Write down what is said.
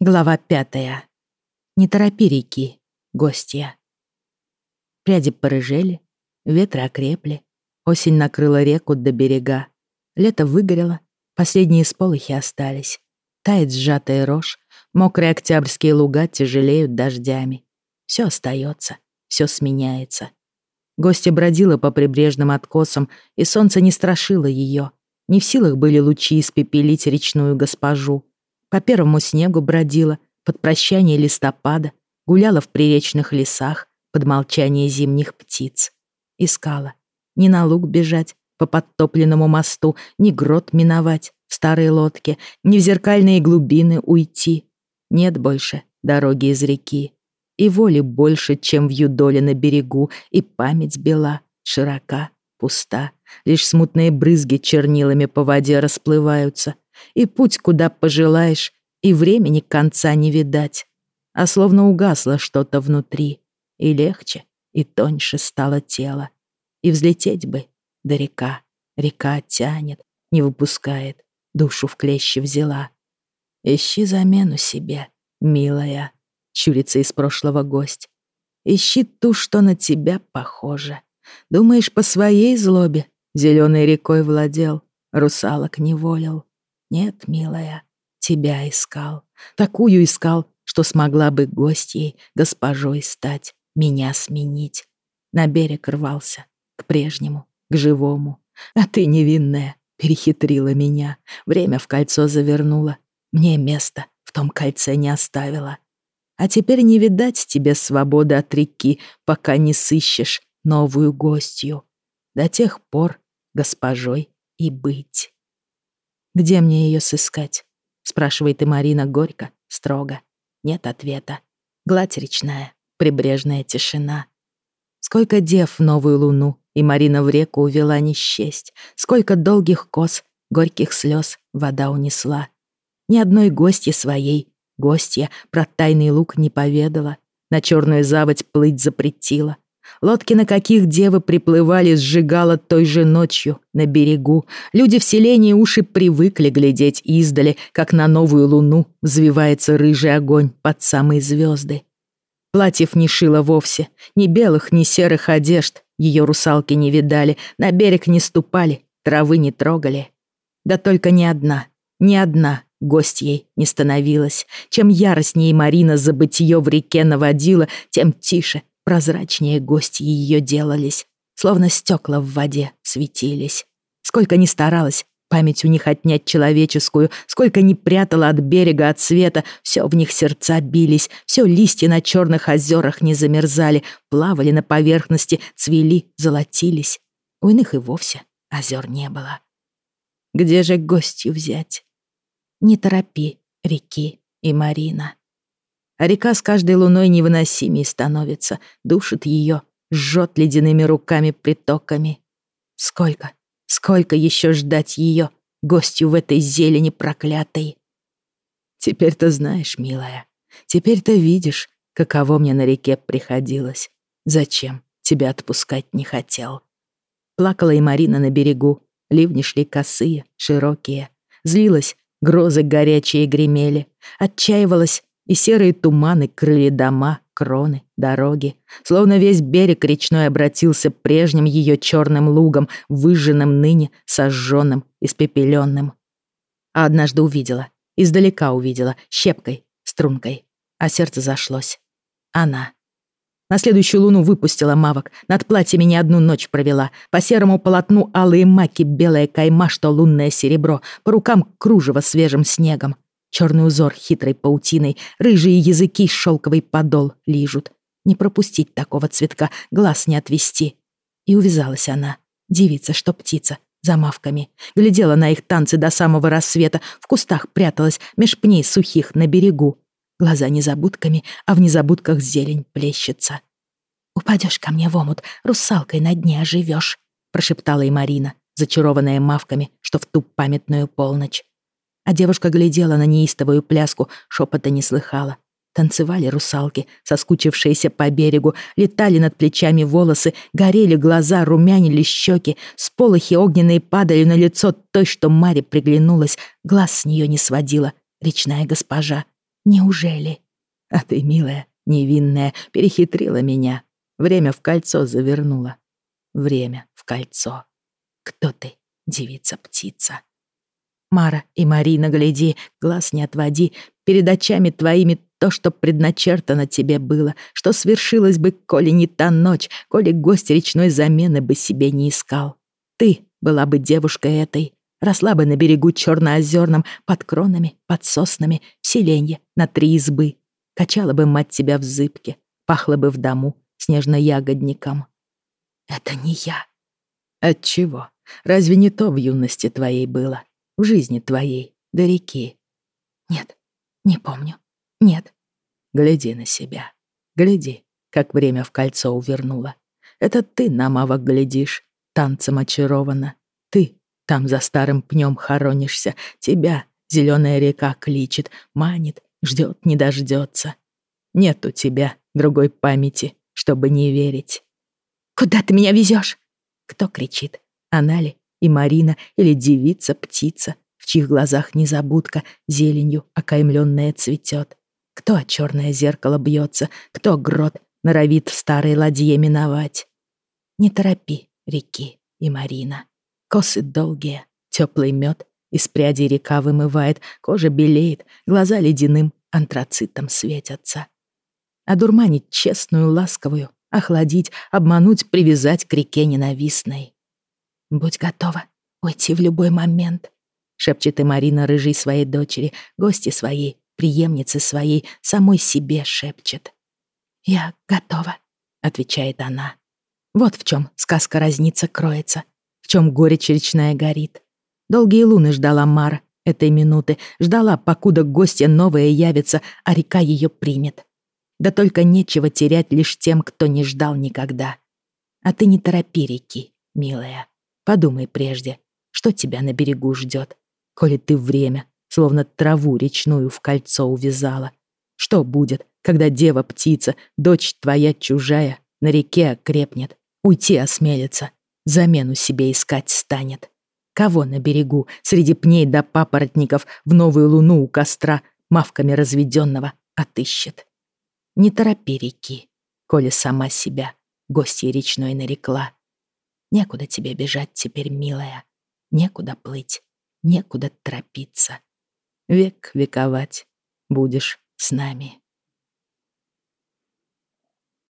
Глава пятая. Не торопи реки, гостья. Пряди порыжели, ветры окрепли, осень накрыла реку до берега. Лето выгорело, последние сполохи остались. Тает сжатая рожь, мокрые октябрьские луга тяжелеют дождями. Все остается, все сменяется. Гостья бродила по прибрежным откосам, и солнце не страшило ее. Не в силах были лучи испепелить речную госпожу. По первому снегу бродила, под прощание листопада, гуляла в приречных лесах, под молчание зимних птиц. Искала. Ни на луг бежать, по подтопленному мосту, ни грот миновать в старой лодке, ни в зеркальные глубины уйти. Нет больше дороги из реки. И воли больше, чем в юдоле на берегу, и память бела, широка, пуста. Лишь смутные брызги чернилами по воде расплываются — и путь, куда пожелаешь, и времени конца не видать. А словно угасло что-то внутри, и легче, и тоньше стало тело. И взлететь бы до река, река тянет, не выпускает, душу в клещи взяла. Ищи замену себе, милая, чурится из прошлого гость. Ищи ту, что на тебя похожа. Думаешь, по своей злобе зеленой рекой владел, русалок не волил. Нет, милая, тебя искал. Такую искал, что смогла бы гостьей, госпожой стать, меня сменить. На берег рвался, к прежнему, к живому. А ты, невинная, перехитрила меня, время в кольцо завернула. Мне место в том кольце не оставила. А теперь не видать тебе свободы от реки, пока не сыщешь новую гостью. До тех пор госпожой и быть. «Где мне ее сыскать?» — спрашивает и Марина горько, строго. Нет ответа. Гладь речная, прибрежная тишина. Сколько дев в новую луну, и Марина в реку увела не. Сколько долгих кос, горьких слез вода унесла. Ни одной гостье своей, гостья про тайный лук не поведала, на черную заводь плыть запретила, Лодки, на каких девы приплывали, сжигала той же ночью на берегу. Люди в селении уши привыкли глядеть издали, как на новую луну взвивается рыжий огонь под самые звезды. Платьев не шила вовсе, ни белых, ни серых одежд. Ее русалки не видали, на берег не ступали, травы не трогали. Да только ни одна, ни одна гость ей не становилась. Чем яростнее Марина забытье в реке наводила, тем тише Прозрачнее гости ее делались, словно стекла в воде светились. Сколько ни старалась память у них отнять человеческую, сколько ни прятала от берега, от света, все в них сердца бились, все листья на черных озерах не замерзали, плавали на поверхности, цвели, золотились. У иных и вовсе озер не было. Где же гостью взять? Не торопи, реки и Марина а река с каждой луной невыносимей становится, душит ее, жжет ледяными руками притоками. Сколько, сколько еще ждать ее, гостью в этой зелени проклятой? Теперь-то знаешь, милая, теперь-то видишь, каково мне на реке приходилось. Зачем тебя отпускать не хотел? Плакала и Марина на берегу, ливни шли косые, широкие. Злилась, грозы горячие гремели, отчаивалась, и серые туманы крыли дома, кроны, дороги. Словно весь берег речной обратился прежним ее черным лугом, выжженным ныне, сожженным, испепеленным. А однажды увидела, издалека увидела, щепкой, стрункой. А сердце зашлось. Она. На следующую луну выпустила мавок, над платьями не одну ночь провела, по серому полотну алые маки, белая кайма, что лунное серебро, по рукам кружево свежим снегом. Черный узор хитрой паутиной, рыжие языки шелковый подол лижут. Не пропустить такого цветка, глаз не отвести. И увязалась она, девица, что птица, за мавками. Глядела на их танцы до самого рассвета, в кустах пряталась, меж пней сухих на берегу. Глаза незабудками, а в незабудках зелень плещется. «Упадешь ко мне в омут, русалкой на дне оживешь», прошептала и Марина, зачарованная мавками, что в ту памятную полночь а девушка глядела на неистовую пляску, шепота не слыхала. Танцевали русалки, соскучившиеся по берегу, летали над плечами волосы, горели глаза, румянили щеки, сполохи огненные падали на лицо той, что Маре приглянулась, глаз с нее не сводила, речная госпожа. Неужели? А ты, милая, невинная, перехитрила меня. Время в кольцо завернула. Время в кольцо. Кто ты, девица-птица? Мара и Марина, гляди, глаз не отводи, перед очами твоими то, что предначертано тебе было, что свершилось бы, коли не та ночь, коли гость речной замены бы себе не искал. Ты была бы девушкой этой, росла бы на берегу черноозерном, под кронами, под соснами, селенье на три избы. Качала бы мать тебя в зыбке, пахла бы в дому снежно-ягодником. Это не я. Отчего? Разве не то в юности твоей было? В жизни твоей, до реки? Нет, не помню. Нет. Гляди на себя. Гляди, как время в кольцо увернуло. Это ты на мавок глядишь, танцем очарована. Ты там за старым пнем хоронишься. Тебя зеленая река кличет, манит, ждет, не дождется. Нет у тебя другой памяти, чтобы не верить. «Куда ты меня везешь? Кто кричит? Она ли? И Марина? Или девица, птица, в чьих глазах незабудка зеленью окаймленная цветет? Кто о черное зеркало бьется, кто грот норовит в старой ладье миновать. Не торопи реки и Марина. Косы долгие, теплый мед из пряди река вымывает, кожа белеет, глаза ледяным антрацитом светятся. Одурманить честную, ласковую, охладить, обмануть, привязать к реке ненавистной. «Будь готова уйти в любой момент», — шепчет и Марина рыжей своей дочери, гости своей, преемнице своей, самой себе шепчет. «Я готова», — отвечает она. Вот в чем сказка разница кроется, в чем горечь речная горит. Долгие луны ждала Мара этой минуты, ждала, покуда гостья новая явится, а река ее примет. Да только нечего терять лишь тем, кто не ждал никогда. А ты не торопи реки, милая. Подумай прежде, что тебя на берегу ждет, коли ты время словно траву речную в кольцо увязала. Что будет, когда дева-птица, дочь твоя чужая, на реке окрепнет, уйти осмелится, замену себе искать станет? Кого на берегу, среди пней до да папоротников, в новую луну у костра, мавками разведенного, отыщет? Не торопи реки, коли сама себя гостьей речной нарекла. Некуда тебе бежать теперь, милая, некуда плыть, некуда торопиться век вековать будешь с нами.